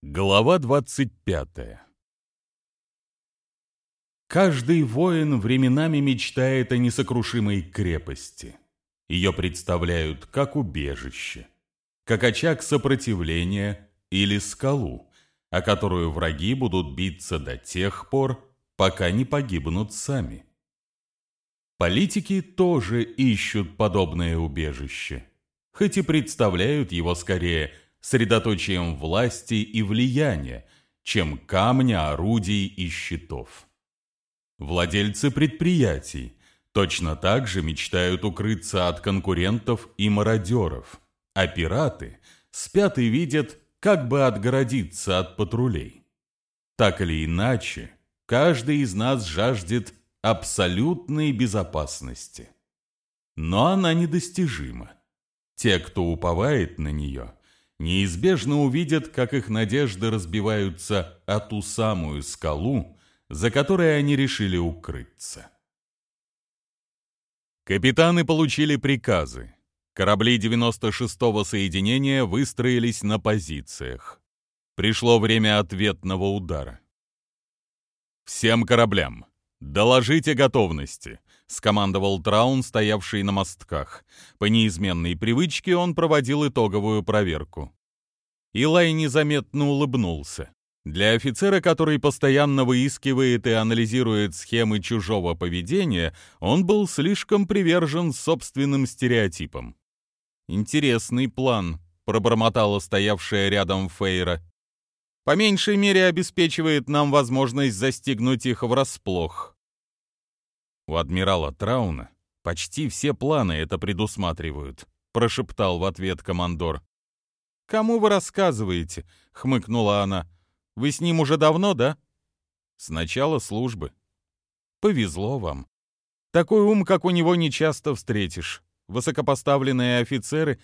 Глава 25 Каждый воин временами мечтает о несокрушимой крепости. Ее представляют как убежище, как очаг сопротивления или скалу, о которую враги будут биться до тех пор, пока не погибнут сами. Политики тоже ищут подобное убежище, хоть и представляют его скорее – средоточием власти и влияния, чем камня, орудий и щитов. Владельцы предприятий точно так же мечтают укрыться от конкурентов и мародеров, а пираты спят и видят, как бы отгородиться от патрулей. Так или иначе, каждый из нас жаждет абсолютной безопасности. Но она недостижима. Те, кто уповает на нее, неизбежно увидят, как их надежды разбиваются о ту самую скалу, за которой они решили укрыться. Капитаны получили приказы. Корабли 96-го соединения выстроились на позициях. Пришло время ответного удара. «Всем кораблям! Доложите готовности!» — скомандовал Траун, стоявший на мостках. По неизменной привычке он проводил итоговую проверку. Илай незаметно улыбнулся. Для офицера, который постоянно выискивает и анализирует схемы чужого поведения, он был слишком привержен собственным стереотипам. «Интересный план», — пробормотала стоявшая рядом Фейра. «По меньшей мере обеспечивает нам возможность застигнуть их врасплох». У адмирала Трауна почти все планы это предусматривают, прошептал в ответ командор. «Кому вы рассказываете?» — хмыкнула она. «Вы с ним уже давно, да?» «С начала службы». «Повезло вам. Такой ум, как у него, не часто встретишь. Высокопоставленные офицеры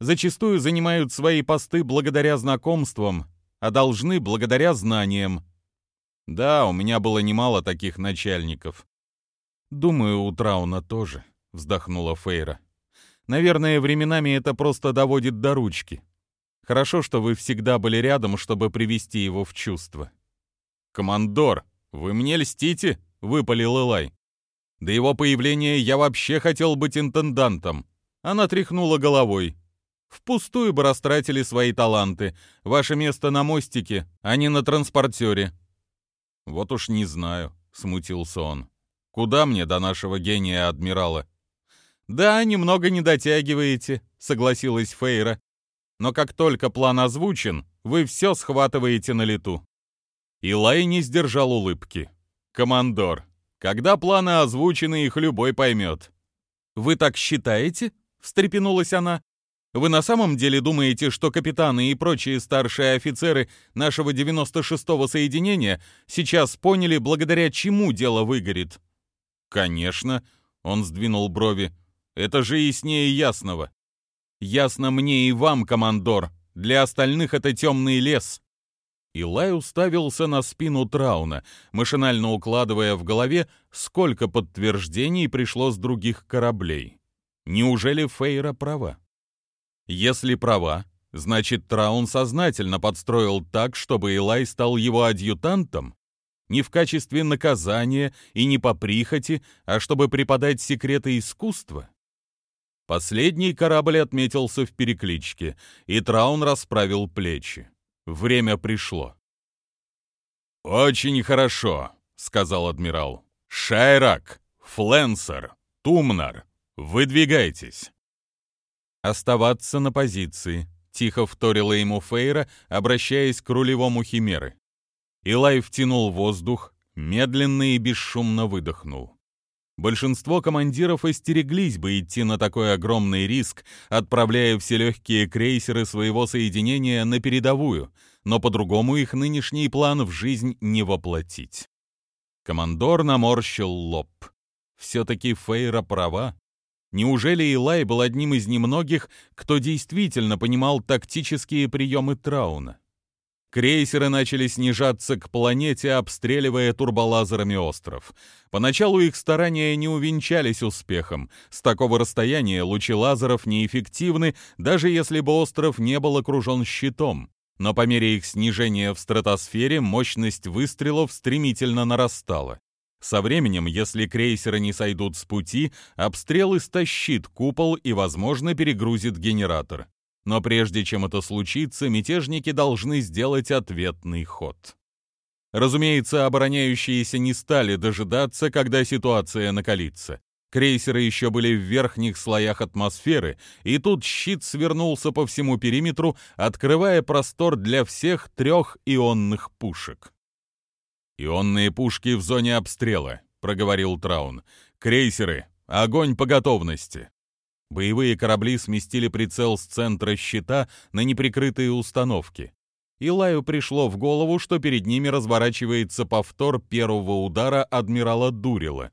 зачастую занимают свои посты благодаря знакомствам, а должны благодаря знаниям. Да, у меня было немало таких начальников. «Думаю, у Трауна тоже», — вздохнула Фейра. «Наверное, временами это просто доводит до ручки. Хорошо, что вы всегда были рядом, чтобы привести его в чувство». «Командор, вы мне льстите?» — выпалил Элай. «До его появления я вообще хотел быть интендантом». Она тряхнула головой. «Впустую бы растратили свои таланты. Ваше место на мостике, а не на транспортере». «Вот уж не знаю», — смутился он. Куда мне до нашего гения адмирала? Да, немного не дотягиваете, согласилась Фейра. Но как только план озвучен, вы все схватываете на лету. Илай не сдержал улыбки. Командор, когда планы озвучены, их любой поймет. Вы так считаете? встрепенулась она. Вы на самом деле думаете, что капитаны и прочие старшие офицеры нашего 96-го соединения сейчас поняли, благодаря чему дело выгорит? «Конечно», — он сдвинул брови, — «это же яснее ясного». «Ясно мне и вам, командор, для остальных это темный лес». Илай уставился на спину Трауна, машинально укладывая в голове, сколько подтверждений пришло с других кораблей. Неужели Фейра права? Если права, значит, Траун сознательно подстроил так, чтобы Илай стал его адъютантом? не в качестве наказания и не по прихоти, а чтобы преподать секреты искусства? Последний корабль отметился в перекличке, и Траун расправил плечи. Время пришло. «Очень хорошо», — сказал адмирал. «Шайрак, Фленсер, Тумнар, выдвигайтесь». «Оставаться на позиции», — тихо вторила ему Фейра, обращаясь к рулевому Химеры. Илай втянул воздух, медленно и бесшумно выдохнул. Большинство командиров остереглись бы идти на такой огромный риск, отправляя все легкие крейсеры своего соединения на передовую, но по-другому их нынешний план в жизнь не воплотить. Командор наморщил лоб. Все-таки Фейра права. Неужели Илай был одним из немногих, кто действительно понимал тактические приемы Трауна? Крейсеры начали снижаться к планете, обстреливая турболазерами остров. Поначалу их старания не увенчались успехом. С такого расстояния лучи лазеров неэффективны, даже если бы остров не был окружен щитом. но по мере их снижения в стратосфере мощность выстрелов стремительно нарастала. Со временем, если крейсеры не сойдут с пути, обстрел истощит купол и, возможно, перегрузит генератор. Но прежде чем это случится, мятежники должны сделать ответный ход. Разумеется, обороняющиеся не стали дожидаться, когда ситуация накалится. Крейсеры еще были в верхних слоях атмосферы, и тут щит свернулся по всему периметру, открывая простор для всех трех ионных пушек. «Ионные пушки в зоне обстрела», — проговорил Траун. «Крейсеры, огонь по готовности». Боевые корабли сместили прицел с центра щита на неприкрытые установки. Илаю пришло в голову, что перед ними разворачивается повтор первого удара адмирала Дурила.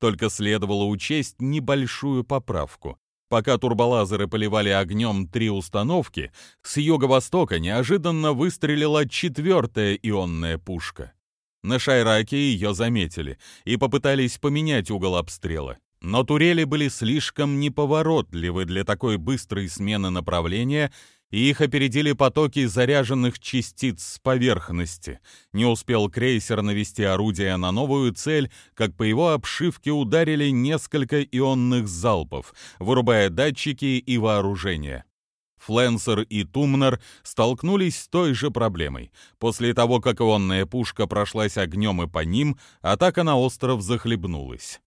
Только следовало учесть небольшую поправку. Пока турболазеры поливали огнем три установки, с юго-востока неожиданно выстрелила четвертая ионная пушка. На Шайраке ее заметили и попытались поменять угол обстрела. Но турели были слишком неповоротливы для такой быстрой смены направления, и их опередили потоки заряженных частиц с поверхности. Не успел крейсер навести орудие на новую цель, как по его обшивке ударили несколько ионных залпов, вырубая датчики и вооружение. Фленсер и Тумнер столкнулись с той же проблемой. После того, как ионная пушка прошлась огнем и по ним, атака на остров захлебнулась.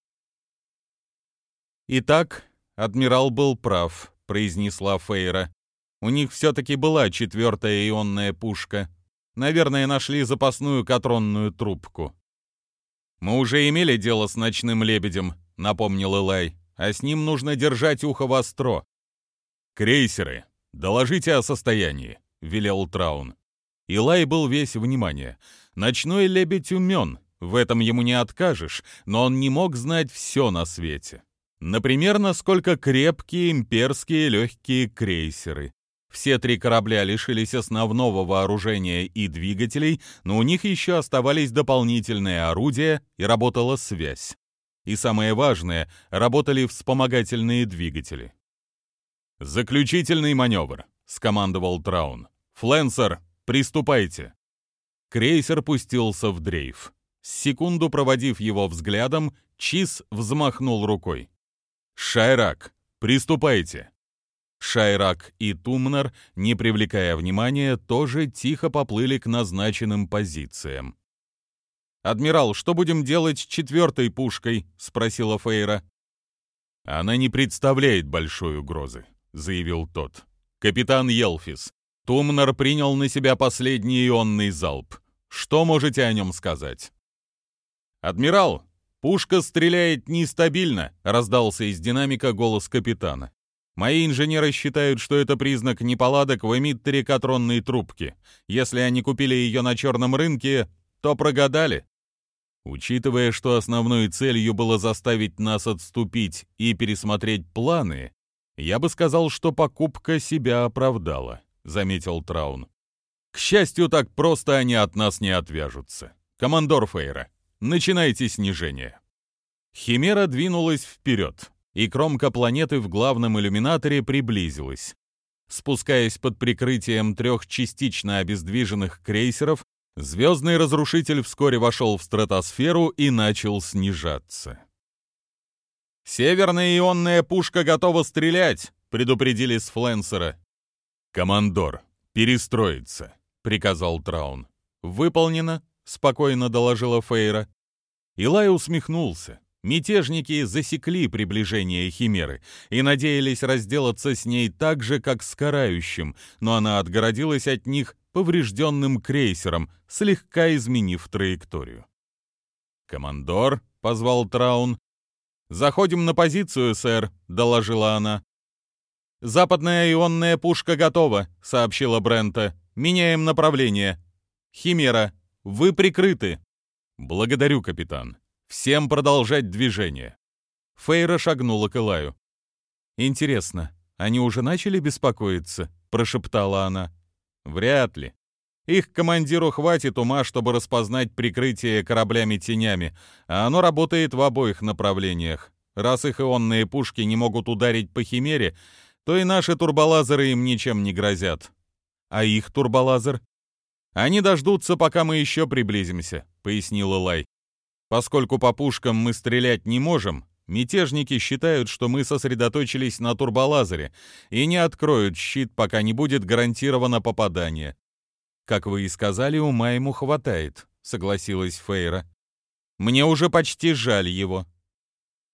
«Итак, адмирал был прав», — произнесла Фейра. «У них все-таки была четвертая ионная пушка. Наверное, нашли запасную катронную трубку». «Мы уже имели дело с ночным лебедем», — напомнил Элай. «А с ним нужно держать ухо востро». «Крейсеры», «Доложите о состоянии», — велел Траун. Илай был весь внимание. Ночной лебедь умен, в этом ему не откажешь, но он не мог знать все на свете. Например, насколько крепкие имперские легкие крейсеры. Все три корабля лишились основного вооружения и двигателей, но у них еще оставались дополнительные орудия и работала связь. И самое важное, работали вспомогательные двигатели. «Заключительный маневр», — скомандовал Траун. «Фленсер, приступайте». Крейсер пустился в дрейф. Секунду проводив его взглядом, Чиз взмахнул рукой. «Шайрак, приступайте!» Шайрак и Тумнер, не привлекая внимания, тоже тихо поплыли к назначенным позициям. «Адмирал, что будем делать с четвертой пушкой?» — спросила Фейра. «Она не представляет большой угрозы заявил тот. «Капитан Елфис, Тумнер принял на себя последний ионный залп. Что можете о нем сказать?» «Адмирал, пушка стреляет нестабильно», — раздался из динамика голос капитана. «Мои инженеры считают, что это признак неполадок в эмиттере катронной трубки. Если они купили ее на черном рынке, то прогадали». Учитывая, что основной целью было заставить нас отступить и пересмотреть планы, «Я бы сказал, что покупка себя оправдала», — заметил Траун. «К счастью, так просто они от нас не отвяжутся. Командор Фейра, начинайте снижение». Химера двинулась вперед, и кромка планеты в главном иллюминаторе приблизилась. Спускаясь под прикрытием трех частично обездвиженных крейсеров, звездный разрушитель вскоре вошел в стратосферу и начал снижаться. «Северная ионная пушка готова стрелять!» — предупредили с Фленсера. «Командор, перестроиться!» — приказал Траун. «Выполнено!» — спокойно доложила Фейра. Илай усмехнулся. Мятежники засекли приближение Химеры и надеялись разделаться с ней так же, как с карающим, но она отгородилась от них поврежденным крейсером, слегка изменив траекторию. «Командор», — позвал Траун, «Заходим на позицию, сэр», — доложила она. «Западная ионная пушка готова», — сообщила Брента. «Меняем направление». «Химера, вы прикрыты». «Благодарю, капитан. Всем продолжать движение». Фейра шагнула к Элаю. «Интересно, они уже начали беспокоиться?» — прошептала она. «Вряд ли. Их командиру хватит ума, чтобы распознать прикрытие кораблями-тенями, а оно работает в обоих направлениях. Раз их ионные пушки не могут ударить по Химере, то и наши турболазеры им ничем не грозят. А их турболазер? Они дождутся, пока мы еще приблизимся, пояснил Лай. Поскольку по пушкам мы стрелять не можем, мятежники считают, что мы сосредоточились на турболазере и не откроют щит, пока не будет гарантировано попадание. Как вы и сказали, ума ему хватает, согласилась Фейра. Мне уже почти жаль его.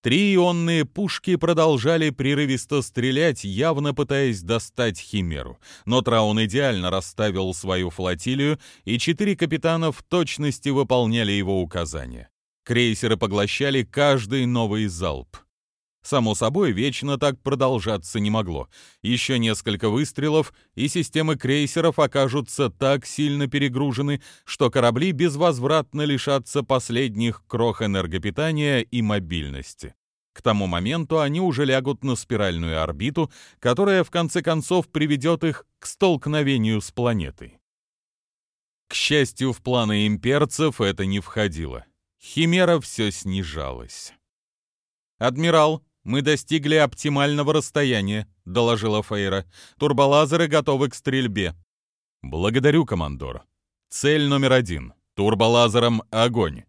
Три ионные пушки продолжали прерывисто стрелять, явно пытаясь достать Химеру. Но Траун идеально расставил свою флотилию, и четыре капитана в точности выполняли его указания. Крейсеры поглощали каждый новый залп. Само собой, вечно так продолжаться не могло. Еще несколько выстрелов, и системы крейсеров окажутся так сильно перегружены, что корабли безвозвратно лишатся последних крох энергопитания и мобильности. К тому моменту они уже лягут на спиральную орбиту, которая в конце концов приведет их к столкновению с планетой. К счастью, в планы имперцев это не входило. Химера все снижалась. «Адмирал, мы достигли оптимального расстояния», — доложила Фейра. «Турболазеры готовы к стрельбе». «Благодарю, командор. Цель номер один. Турболазером огонь».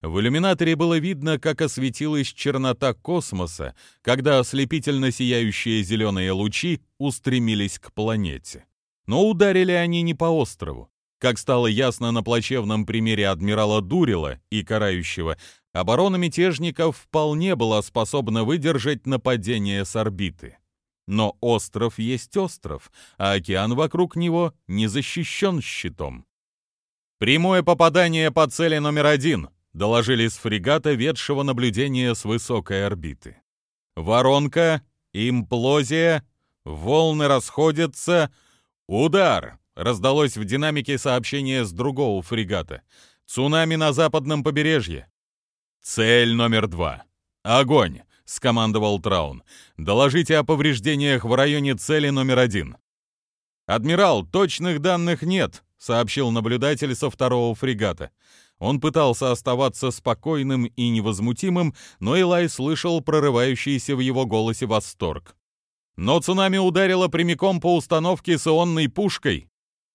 В иллюминаторе было видно, как осветилась чернота космоса, когда ослепительно сияющие зеленые лучи устремились к планете. Но ударили они не по острову. Как стало ясно на плачевном примере адмирала Дурила и Карающего, оборона мятежников вполне была способна выдержать нападение с орбиты. Но остров есть остров, а океан вокруг него не защищен щитом. «Прямое попадание по цели номер один», — доложили с фрегата, ведшего наблюдения с высокой орбиты. «Воронка, имплозия, волны расходятся, удар!» — раздалось в динамике сообщение с другого фрегата. «Цунами на западном побережье. «Цель номер два. Огонь!» — скомандовал Траун. «Доложите о повреждениях в районе цели номер один». «Адмирал, точных данных нет», — сообщил наблюдатель со второго фрегата. Он пытался оставаться спокойным и невозмутимым, но Илай слышал прорывающийся в его голосе восторг. «Но цунами ударило прямиком по установке с ионной пушкой».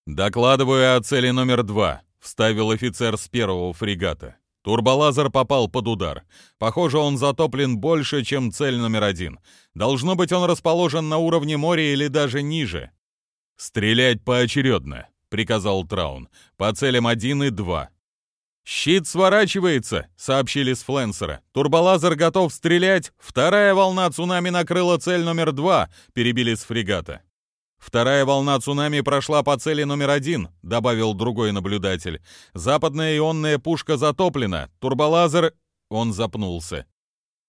«Докладываю о цели номер два», — вставил офицер с первого фрегата. Турболазер попал под удар. Похоже, он затоплен больше, чем цель номер один. Должно быть, он расположен на уровне моря или даже ниже. «Стрелять поочередно», — приказал Траун, — «по целям один и два». «Щит сворачивается», — сообщили с Фленсера. «Турболазер готов стрелять. Вторая волна цунами накрыла цель номер два», — перебили с фрегата. «Вторая волна цунами прошла по цели номер один», — добавил другой наблюдатель. «Западная ионная пушка затоплена. Турболазер...» Он запнулся.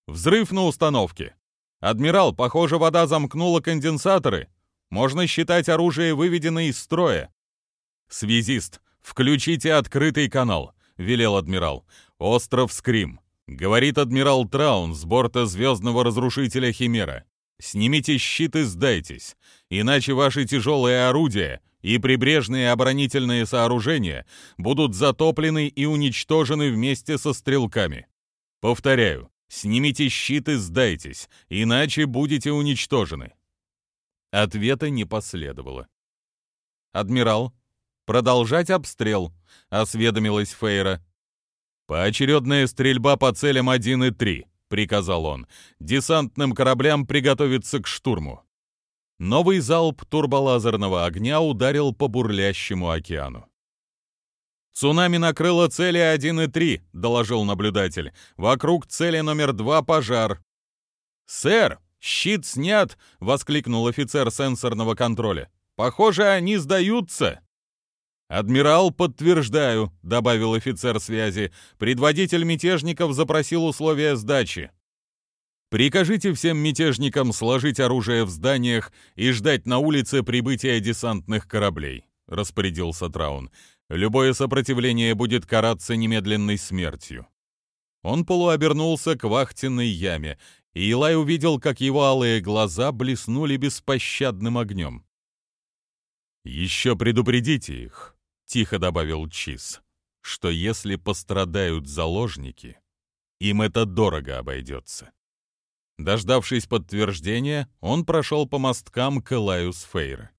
«Взрыв на установке. Адмирал, похоже, вода замкнула конденсаторы. Можно считать оружие выведено из строя». «Связист, включите открытый канал», — велел адмирал. «Остров Скрим». Говорит адмирал Траун с борта звездного разрушителя Химера. Снимите щит и сдайтесь, иначе ваши тяжелые орудия и прибрежные оборонительные сооружения будут затоплены и уничтожены вместе со стрелками. Повторяю, снимите щит и сдайтесь, иначе будете уничтожены. Ответа не последовало. «Адмирал, продолжать обстрел», — осведомилась Фейра. «Поочередная стрельба по целям 1 и 3», — приказал он. «Десантным кораблям приготовиться к штурму». Новый залп турболазерного огня ударил по бурлящему океану. «Цунами накрыло цели 1 и 3», — доложил наблюдатель. «Вокруг цели номер 2 пожар». «Сэр, щит снят!» — воскликнул офицер сенсорного контроля. «Похоже, они сдаются!» «Адмирал, подтверждаю», — добавил офицер связи. «Предводитель мятежников запросил условия сдачи». «Прикажите всем мятежникам сложить оружие в зданиях и ждать на улице прибытия десантных кораблей», — распорядился Траун. «Любое сопротивление будет караться немедленной смертью». Он полуобернулся к вахтенной яме, и Илай увидел, как его алые глаза блеснули беспощадным огнем. «Еще предупредите их», — тихо добавил Чиз, что если пострадают заложники, им это дорого обойдется. Дождавшись подтверждения, он прошел по мосткам к Элаю Сфейра.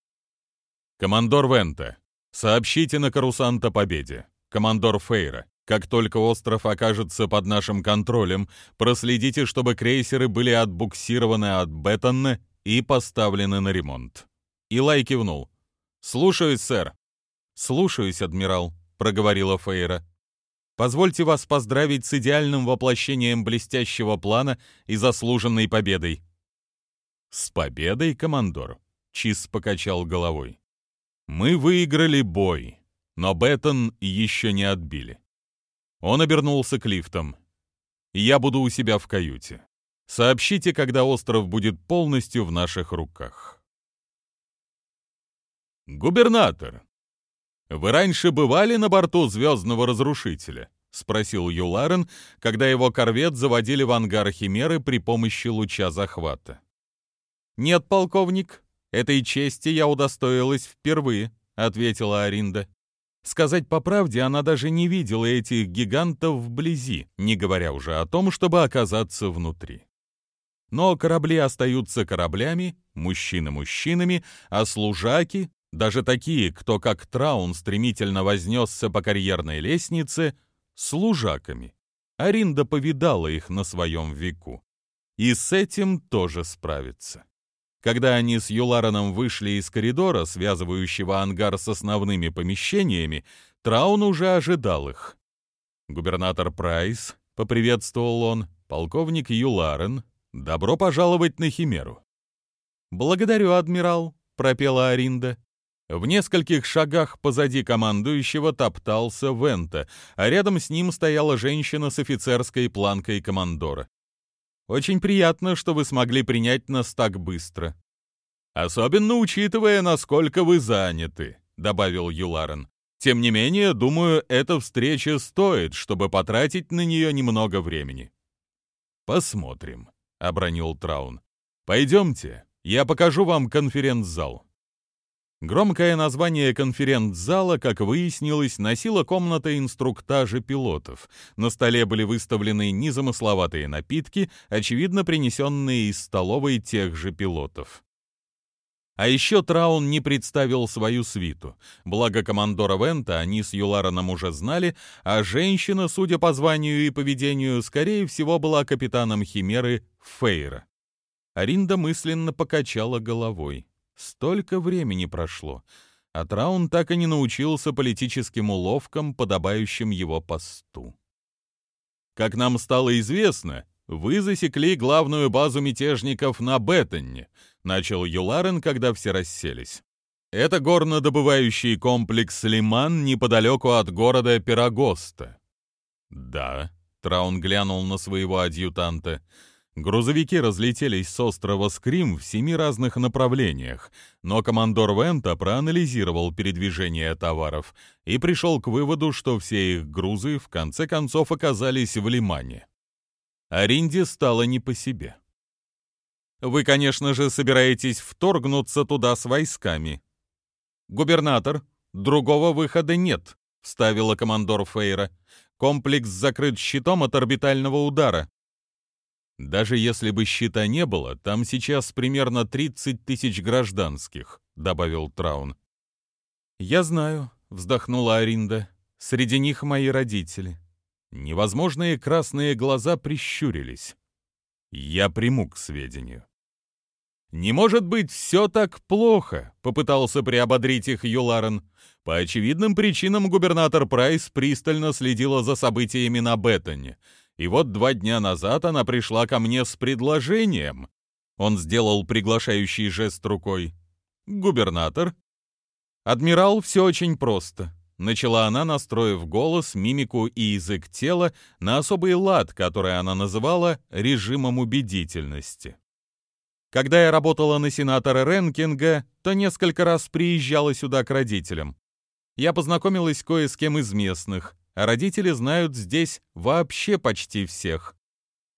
Командор Вента, сообщите на Карусант о победе. Командор Фейра, как только остров окажется под нашим контролем, проследите, чтобы крейсеры были отбуксированы от Беттона и поставлены на ремонт. Илай кивнул. «Слушаюсь, сэр». «Слушаюсь, адмирал», — проговорила Фейра. «Позвольте вас поздравить с идеальным воплощением блестящего плана и заслуженной победой». «С победой, командор?» — Чиз покачал головой. «Мы выиграли бой, но Беттон еще не отбили. Он обернулся к лифтам. «Я буду у себя в каюте. Сообщите, когда остров будет полностью в наших руках». «Губернатор, вы раньше бывали на борту Звездного Разрушителя?» — спросил Юларен, когда его корвет заводили в ангар Химеры при помощи луча захвата. «Нет, полковник, этой чести я удостоилась впервые», — ответила Аринда. Сказать по правде, она даже не видела этих гигантов вблизи, не говоря уже о том, чтобы оказаться внутри. Но корабли остаются кораблями, мужчины мужчинами, а служаки, даже такие, кто как Траун стремительно вознесся по карьерной лестнице, служаками. Аринда повидала их на своем веку. И с этим тоже справится. Когда они с Юлараном вышли из коридора, связывающего ангар с основными помещениями, Траун уже ожидал их. «Губернатор Прайс», — поприветствовал он, — «полковник Юларен, добро пожаловать на Химеру». «Благодарю, адмирал», — пропела Аринда. В нескольких шагах позади командующего топтался Вента, а рядом с ним стояла женщина с офицерской планкой командора. Очень приятно, что вы смогли принять нас так быстро. Особенно учитывая, насколько вы заняты, добавил Юларен. Тем не менее, думаю, эта встреча стоит, чтобы потратить на нее немного времени. Посмотрим, обронил Траун. Пойдемте, я покажу вам конференц-зал. Громкое название конференц-зала, как выяснилось, носила комната инструктажа пилотов. На столе были выставлены незамысловатые напитки, очевидно принесенные из столовой тех же пилотов. А еще Траун не представил свою свиту. Благо командора Вента они с Юлараном уже знали, а женщина, судя по званию и поведению, скорее всего, была капитаном Химеры Фейра. Аринда мысленно покачала головой. Столько времени прошло, а Траун так и не научился политическим уловкам, подобающим его посту. Как нам стало известно, вы засекли главную базу мятежников на Беттоне, начал Юларен, когда все расселись. Это горнодобывающий комплекс Лиман неподалеку от города Пирогоста. Да, Траун глянул на своего адъютанта. Грузовики разлетелись с острова Скрим в семи разных направлениях, но командор Вента проанализировал передвижение товаров и пришел к выводу, что все их грузы в конце концов оказались в Лимане. Аринде стало не по себе. «Вы, конечно же, собираетесь вторгнуться туда с войсками». «Губернатор, другого выхода нет», — вставила командор Фейра. «Комплекс закрыт щитом от орбитального удара. Даже если бы щита не было, там сейчас примерно 30 тысяч гражданских», — добавил Траун. «Я знаю», — вздохнула Аринда. «Среди них мои родители». Невозможные красные глаза прищурились. Я приму к сведению. «Не может быть все так плохо», — попытался приободрить их Юларен. По очевидным причинам губернатор Прайс пристально следила за событиями на Беттоне — и вот два дня назад она пришла ко мне с предложением. Он сделал приглашающий жест рукой. «Губернатор?» «Адмирал, все очень просто», — начала она, настроив голос, мимику и язык тела на особый лад, который она называла режимом убедительности. Когда я работала на сенатора Ренкинга, то несколько раз приезжала сюда к родителям. Я познакомилась кое с кем из местных, родители знают здесь вообще почти всех.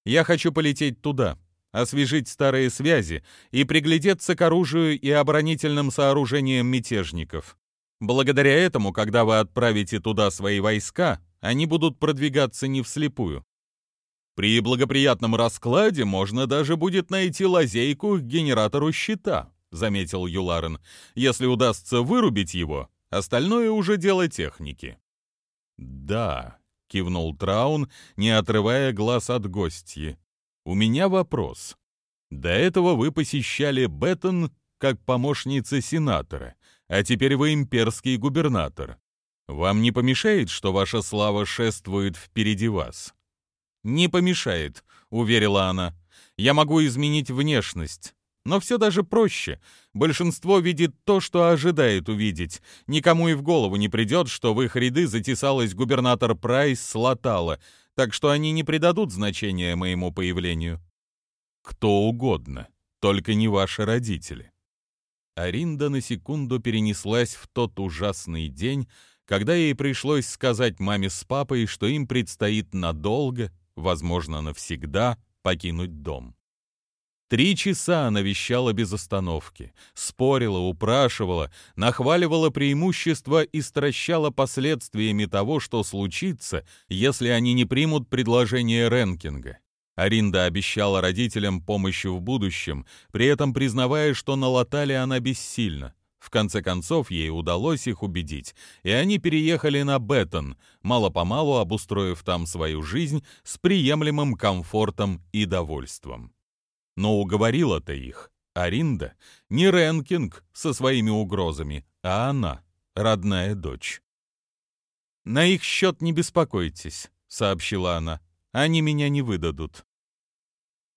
Я хочу полететь туда, освежить старые связи и приглядеться к оружию и оборонительным сооружениям мятежников. Благодаря этому, когда вы отправите туда свои войска, они будут продвигаться не вслепую. При благоприятном раскладе можно даже будет найти лазейку к генератору щита, — заметил Юларен. «Если удастся вырубить его, остальное уже дело техники». «Да», — кивнул Траун, не отрывая глаз от гостьи. «У меня вопрос. До этого вы посещали Беттон как помощница сенатора, а теперь вы имперский губернатор. Вам не помешает, что ваша слава шествует впереди вас?» «Не помешает», — уверила она. «Я могу изменить внешность, но все даже проще. Большинство видит то, что ожидает увидеть. Никому и в голову не придет, что в их ряды затесалась губернатор Прайс с Латала, так что они не придадут значения моему появлению. Кто угодно, только не ваши родители. Аринда на секунду перенеслась в тот ужасный день, когда ей пришлось сказать маме с папой, что им предстоит надолго, возможно, навсегда, покинуть дом. Три часа она вещала без остановки, спорила, упрашивала, нахваливала преимущества и стращала последствиями того, что случится, если они не примут предложение Ренкинга. Аринда обещала родителям помощь в будущем, при этом признавая, что на Латале она бессильна. В конце концов, ей удалось их убедить, и они переехали на Беттон, мало-помалу обустроив там свою жизнь с приемлемым комфортом и довольством. Но уговорила-то их Аринда, не Ренкинг со своими угрозами, а она, родная дочь. «На их счет не беспокойтесь», — сообщила она. «Они меня не выдадут».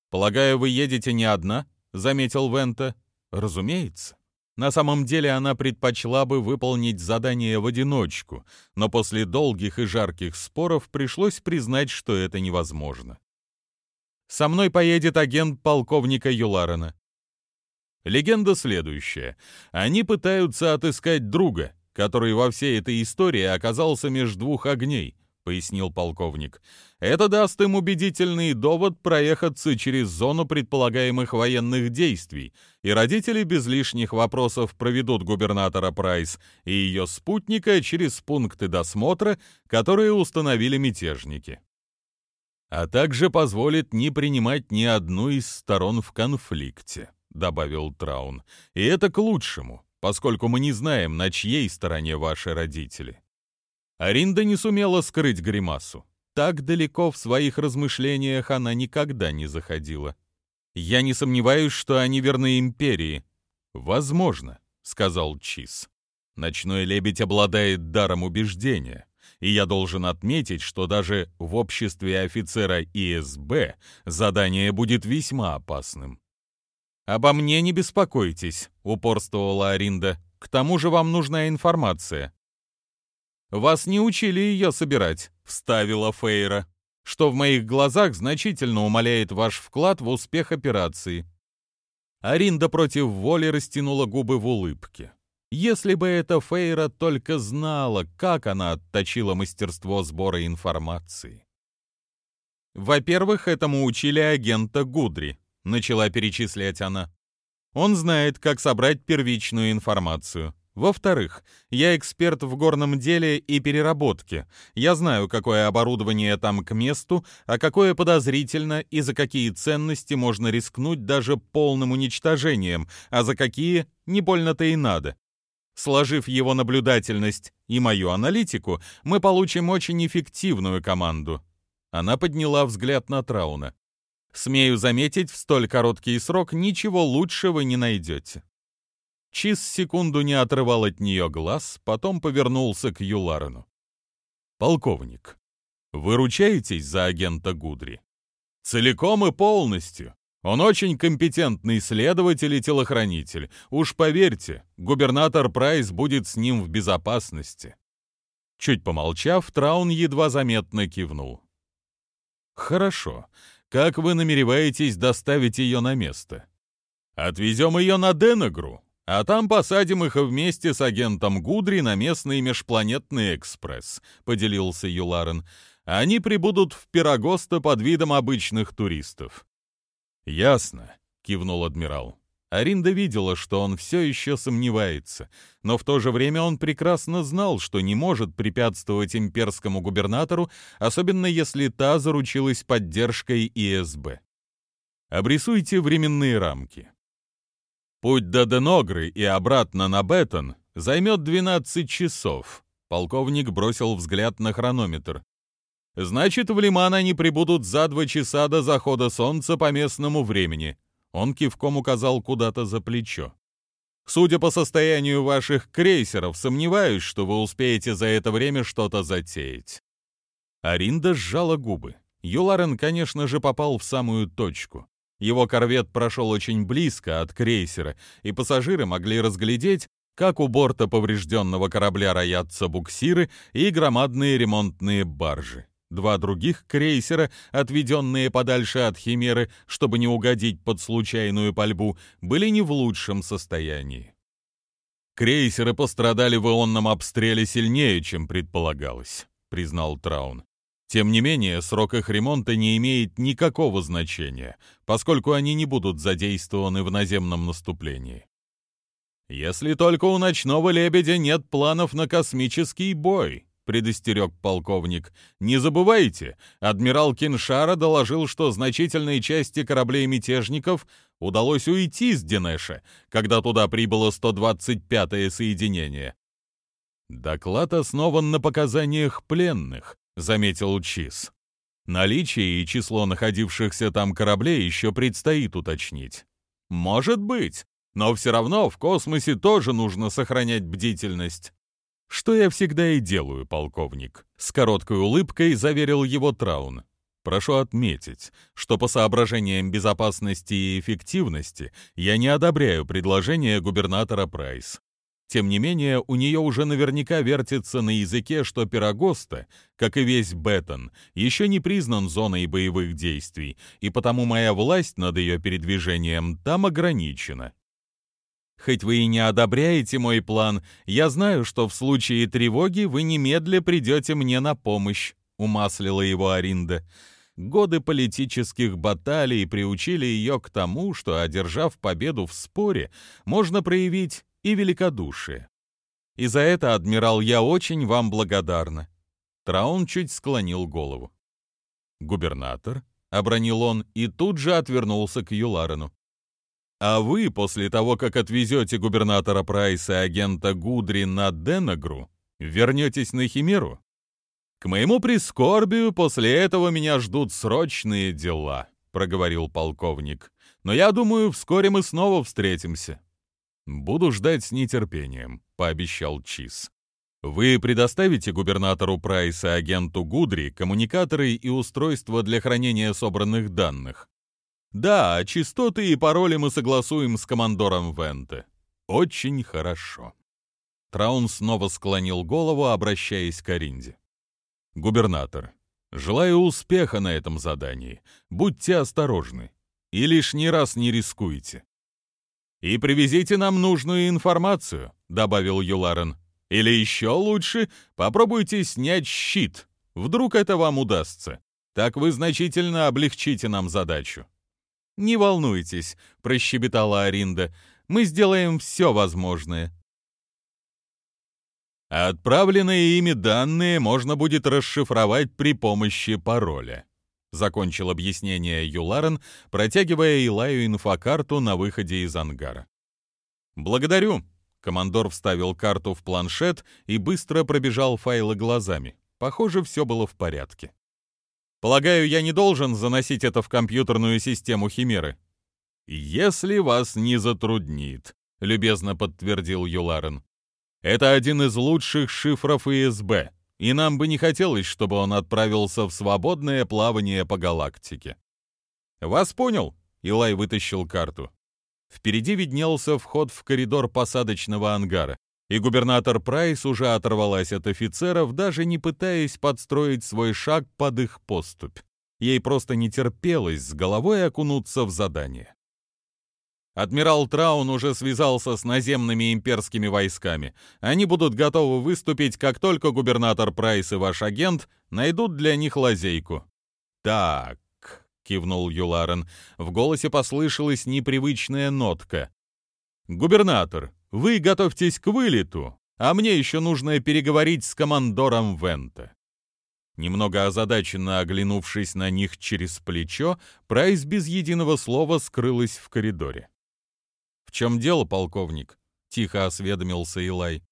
«Полагаю, вы едете не одна?» — заметил Вента. «Разумеется». На самом деле она предпочла бы выполнить задание в одиночку, но после долгих и жарких споров пришлось признать, что это невозможно. Со мной поедет агент полковника Юларена. Легенда следующая. Они пытаются отыскать друга, который во всей этой истории оказался между двух огней, пояснил полковник. Это даст им убедительный довод проехаться через зону предполагаемых военных действий, и родители без лишних вопросов проведут губернатора Прайс и ее спутника через пункты досмотра, которые установили мятежники а также позволит не принимать ни одну из сторон в конфликте», — добавил Траун. «И это к лучшему, поскольку мы не знаем, на чьей стороне ваши родители». Аринда не сумела скрыть гримасу. Так далеко в своих размышлениях она никогда не заходила. «Я не сомневаюсь, что они верны империи». «Возможно», — сказал Чиз. «Ночной лебедь обладает даром убеждения и я должен отметить, что даже в обществе офицера ИСБ задание будет весьма опасным. «Обо мне не беспокойтесь», — упорствовала Аринда. «К тому же вам нужна информация». «Вас не учили ее собирать», — вставила Фейра, «что в моих глазах значительно умаляет ваш вклад в успех операции». Аринда против воли растянула губы в улыбке. Если бы эта Фейра только знала, как она отточила мастерство сбора информации. «Во-первых, этому учили агента Гудри», — начала перечислять она. «Он знает, как собрать первичную информацию. Во-вторых, я эксперт в горном деле и переработке. Я знаю, какое оборудование там к месту, а какое подозрительно и за какие ценности можно рискнуть даже полным уничтожением, а за какие не больно-то и надо. Сложив его наблюдательность и мою аналитику, мы получим очень эффективную команду. Она подняла взгляд на Трауна. Смею заметить, в столь короткий срок ничего лучше вы не найдете. Чиз секунду не отрывал от нее глаз, потом повернулся к Юларену. «Полковник, вы ручаетесь за агента Гудри?» «Целиком и полностью. Он очень компетентный следователь и телохранитель. Уж поверьте, губернатор Прайс будет с ним в безопасности. Чуть помолчав, Траун едва заметно кивнул. «Хорошо. Как вы намереваетесь доставить ее на место?» «Отвезем ее на Денегру, а там посадим их вместе с агентом Гудри на местный межпланетный экспресс», — поделился Юларен. «Они прибудут в Пирогосто под видом обычных туристов. «Ясно», — кивнул адмирал. Аринда видела, что он все еще сомневается, но в то же время он прекрасно знал, что не может препятствовать имперскому губернатору, особенно если та заручилась поддержкой ИСБ. Обрисуйте временные рамки. Путь до Деногры и обратно на Беттон займет 12 часов. Полковник бросил взгляд на хронометр. Значит, в Лиман они прибудут за два часа до захода солнца по местному времени. Он кивком указал куда-то за плечо. Судя по состоянию ваших крейсеров, сомневаюсь, что вы успеете за это время что-то затеять. Аринда сжала губы. Юларен, конечно же, попал в самую точку. Его корвет прошел очень близко от крейсера, и пассажиры могли разглядеть, как у борта поврежденного корабля роятся буксиры и громадные ремонтные баржи. Два других крейсера, отведенные подальше от Химеры, чтобы не угодить под случайную пальбу, были не в лучшем состоянии. «Крейсеры пострадали в ионном обстреле сильнее, чем предполагалось», — признал Траун. Тем не менее, срок их ремонта не имеет никакого значения, поскольку они не будут задействованы в наземном наступлении. «Если только у ночного лебедя нет планов на космический бой», — предостерег полковник. «Не забывайте, адмирал Киншара доложил, что значительной части кораблей мятежников удалось уйти с Денеша, когда туда прибыло 125-е соединение. Доклад основан на показаниях пленных, заметил Чиз. Наличие и число находившихся там кораблей еще предстоит уточнить. Может быть, но все равно в космосе тоже нужно сохранять бдительность. Что я всегда и делаю, полковник, с короткой улыбкой заверил его Траун. Прошу отметить, что по соображениям безопасности и эффективности я не одобряю предложение губернатора Прайс. Тем не менее, у нее уже наверняка вертится на языке, что Пирогоста, как и весь Беттон, еще не признан зоной боевых действий, и потому моя власть над ее передвижением там ограничена. Хоть вы и не одобряете мой план, я знаю, что в случае тревоги вы немедля придете мне на помощь», — умаслила его Аринда. Годы политических баталий приучили ее к тому, что, одержав победу в споре, можно проявить и великодушие. И за это, адмирал, я очень вам благодарна. Траун чуть склонил голову. Губернатор, — обронил он и тут же отвернулся к Юларену. «А вы, после того, как отвезете губернатора Прайса и агента Гудри на Денагру, вернетесь на Химеру? К моему прискорбию, после этого меня ждут срочные дела», — проговорил полковник. «Но я думаю, вскоре мы снова встретимся». «Буду ждать с нетерпением», — пообещал Чиз. «Вы предоставите губернатору Прайса агенту Гудри коммуникаторы и устройства для хранения собранных данных?» «Да, частоты и пароли мы согласуем с командором Венте». «Очень хорошо». Траун снова склонил голову, обращаясь к Аринде. «Губернатор, желаю успеха на этом задании. Будьте осторожны и лишний раз не рискуйте. «И привезите нам нужную информацию», — добавил Юларен. «Или еще лучше, попробуйте снять щит. Вдруг это вам удастся. Так вы значительно облегчите нам задачу». «Не волнуйтесь», — прощебетала Аринда. «Мы сделаем все возможное». Отправленные ими данные можно будет расшифровать при помощи пароля. — закончил объяснение Юларен, протягивая Илаю инфокарту на выходе из ангара. «Благодарю», — командор вставил карту в планшет и быстро пробежал файлы глазами. Похоже, все было в порядке. «Полагаю, я не должен заносить это в компьютерную систему Химеры?» «Если вас не затруднит», — любезно подтвердил Юларен. «Это один из лучших шифров ИСБ и нам бы не хотелось, чтобы он отправился в свободное плавание по галактике. «Вас понял?» — Илай вытащил карту. Впереди виднелся вход в коридор посадочного ангара, и губернатор Прайс уже оторвалась от офицеров, даже не пытаясь подстроить свой шаг под их поступь. Ей просто не терпелось с головой окунуться в задание. Адмирал Траун уже связался с наземными имперскими войсками. Они будут готовы выступить, как только губернатор Прайс и ваш агент найдут для них лазейку. Так, кивнул Юларен. В голосе послышалась непривычная нотка. Губернатор, вы готовьтесь к вылету, а мне еще нужно переговорить с командором Вента. Немного озадаченно оглянувшись на них через плечо, Прайс без единого слова скрылась в коридоре. «В чем дело, полковник?» — тихо осведомился Илай.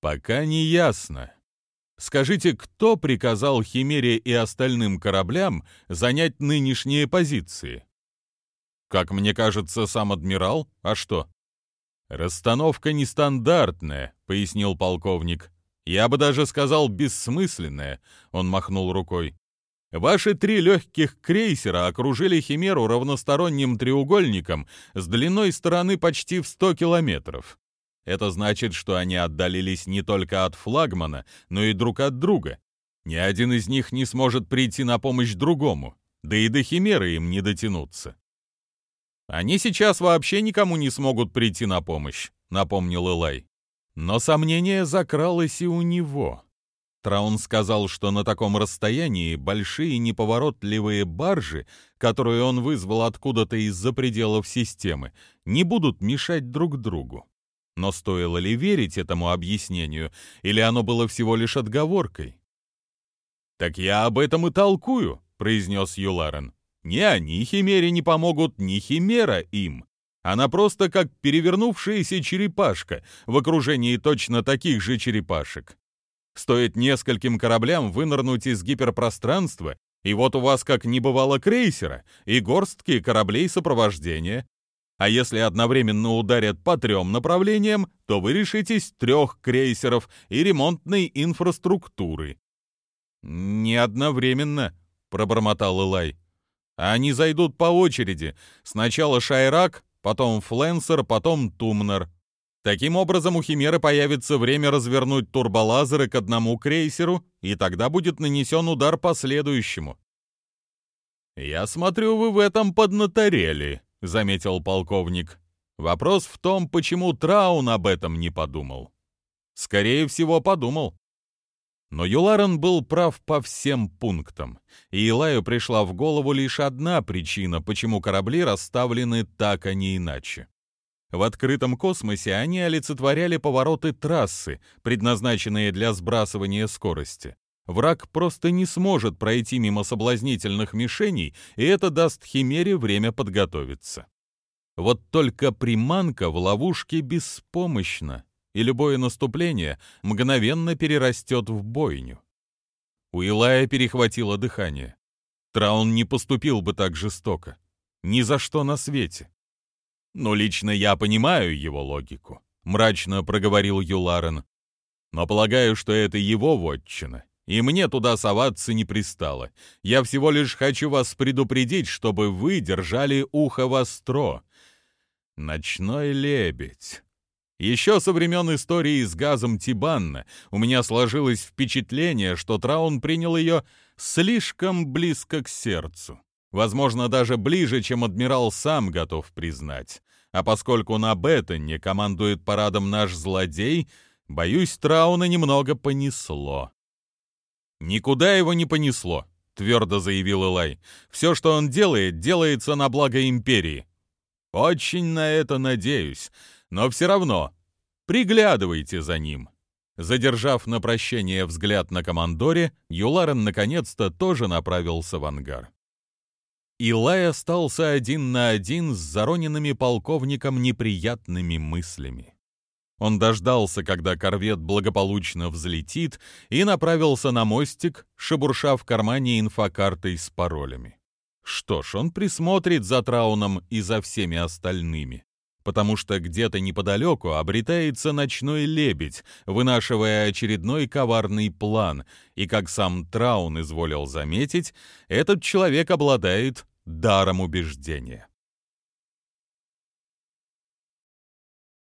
«Пока не ясно. Скажите, кто приказал Химере и остальным кораблям занять нынешние позиции?» «Как мне кажется, сам адмирал. А что?» «Расстановка нестандартная», — пояснил полковник. «Я бы даже сказал бессмысленная», — он махнул рукой. Ваши три легких крейсера окружили Химеру равносторонним треугольником с длиной стороны почти в 100 километров. Это значит, что они отдалились не только от флагмана, но и друг от друга. Ни один из них не сможет прийти на помощь другому, да и до Химеры им не дотянуться. Они сейчас вообще никому не смогут прийти на помощь, напомнил Элай. Но сомнение закралось и у него. Траун сказал, что на таком расстоянии большие неповоротливые баржи, которые он вызвал откуда-то из-за пределов системы, не будут мешать друг другу. Но стоило ли верить этому объяснению, или оно было всего лишь отговоркой? «Так я об этом и толкую», — произнес Юларен. «Ни они Химере не помогут, ни Химера им. Она просто как перевернувшаяся черепашка в окружении точно таких же черепашек. Стоит нескольким кораблям вынырнуть из гиперпространства, и вот у вас как не бывало крейсера и горстки кораблей сопровождения. А если одновременно ударят по трем направлениям, то вы решитесь трех крейсеров и ремонтной инфраструктуры. «Не одновременно», — пробормотал Илай. «Они зайдут по очереди. Сначала Шайрак, потом Фленсер, потом Тумнер. Таким образом, у Химеры появится время развернуть турболазеры к одному крейсеру, и тогда будет нанесен удар по следующему. «Я смотрю, вы в этом поднаторели», — заметил полковник. «Вопрос в том, почему Траун об этом не подумал». «Скорее всего, подумал». Но Юларен был прав по всем пунктам, и Илаю пришла в голову лишь одна причина, почему корабли расставлены так, а не иначе. В открытом космосе они олицетворяли повороты трассы, предназначенные для сбрасывания скорости. Враг просто не сможет пройти мимо соблазнительных мишеней, и это даст Химере время подготовиться. Вот только приманка в ловушке беспомощна, и любое наступление мгновенно перерастет в бойню. У Илая перехватило дыхание. Траун не поступил бы так жестоко. Ни за что на свете. «Ну, лично я понимаю его логику», — мрачно проговорил Юларен. «Но полагаю, что это его вотчина, и мне туда соваться не пристало. Я всего лишь хочу вас предупредить, чтобы вы держали ухо востро. Ночной лебедь». Еще со времен истории с газом Тибанна у меня сложилось впечатление, что Траун принял ее слишком близко к сердцу. Возможно, даже ближе, чем адмирал сам готов признать. А поскольку на Беттоне командует парадом наш злодей, боюсь, Трауна немного понесло. «Никуда его не понесло», — твердо заявил Элай. «Все, что он делает, делается на благо Империи». «Очень на это надеюсь, но все равно приглядывайте за ним». Задержав на прощение взгляд на командоре, Юларен наконец-то тоже направился в ангар. Илай остался один на один с зароненными полковником неприятными мыслями. Он дождался, когда корвет благополучно взлетит, и направился на мостик, шебурша в кармане инфокартой с паролями. Что ж, он присмотрит за Трауном и за всеми остальными, потому что где-то неподалеку обретается ночной лебедь, вынашивая очередной коварный план, и, как сам Траун изволил заметить, этот человек обладает даром убеждения.